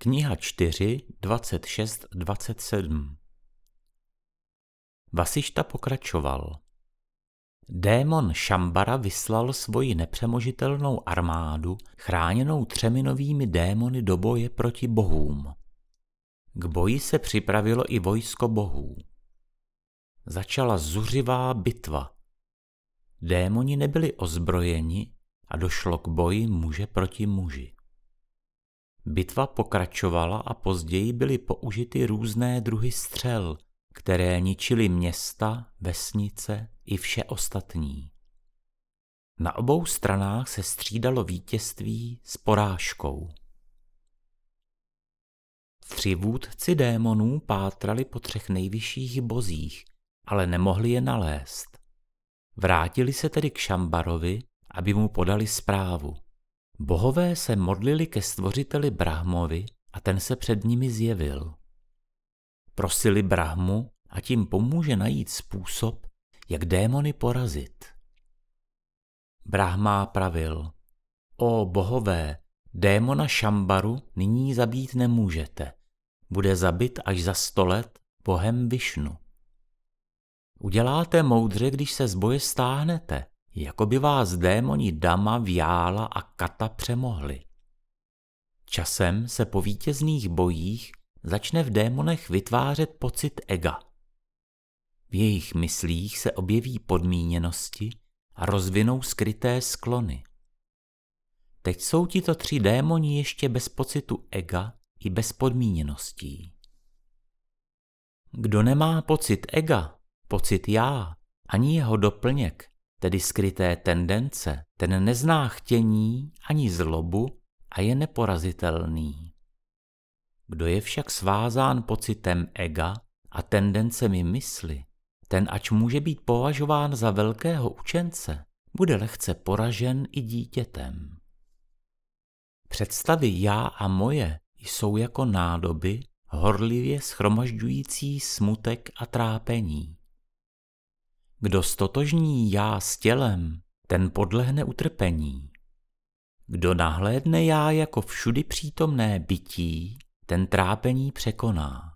Kniha 4, 26, 27 Vasišta pokračoval. Démon Šambara vyslal svoji nepřemožitelnou armádu, chráněnou třemi novými démony do boje proti bohům. K boji se připravilo i vojsko bohů. Začala zuřivá bitva. Démoni nebyli ozbrojeni a došlo k boji muže proti muži. Bitva pokračovala a později byly použity různé druhy střel, které ničily města, vesnice i vše ostatní. Na obou stranách se střídalo vítězství s porážkou. Tři vůdci démonů pátrali po třech nejvyšších bozích, ale nemohli je nalézt. Vrátili se tedy k Šambarovi, aby mu podali zprávu. Bohové se modlili ke stvořiteli Brahmovi a ten se před nimi zjevil. Prosili Brahmu, a tím pomůže najít způsob, jak démony porazit. Brahma pravil, o bohové, démona Šambaru nyní zabít nemůžete, bude zabit až za sto let bohem Višnu. Uděláte moudře, když se z boje stáhnete, jako by vás démoni Dama, Vjála a Kata přemohli. Časem se po vítězných bojích začne v démonech vytvářet pocit ega. V jejich myslích se objeví podmíněnosti a rozvinou skryté sklony. Teď jsou tito tři démoni ještě bez pocitu ega i bez podmíněností. Kdo nemá pocit ega, pocit já, ani jeho doplněk, tedy skryté tendence, ten nezná chtění ani zlobu a je neporazitelný. Kdo je však svázán pocitem ega a tendencemi mysli, ten ač může být považován za velkého učence, bude lehce poražen i dítětem. Představy já a moje jsou jako nádoby horlivě schromažďující smutek a trápení. Kdo stotožní já s tělem, ten podlehne utrpení. Kdo nahlédne já jako všudy přítomné bytí, ten trápení překoná.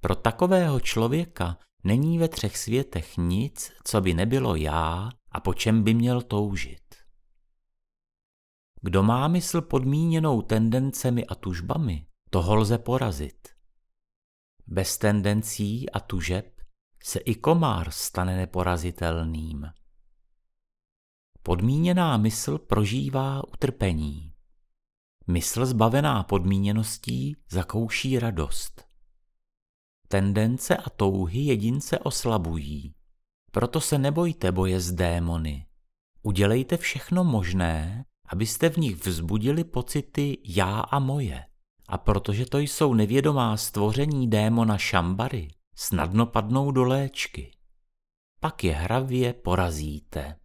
Pro takového člověka není ve třech světech nic, co by nebylo já a po čem by měl toužit. Kdo má mysl podmíněnou tendencemi a tužbami, toho lze porazit. Bez tendencí a tužeb se i komár stane neporazitelným. Podmíněná mysl prožívá utrpení. Mysl zbavená podmíněností zakouší radost. Tendence a touhy jedince oslabují. Proto se nebojte boje s démony. Udělejte všechno možné, abyste v nich vzbudili pocity já a moje. A protože to jsou nevědomá stvoření démona Šambary, snadno padnou do léčky. Pak je hravě porazíte.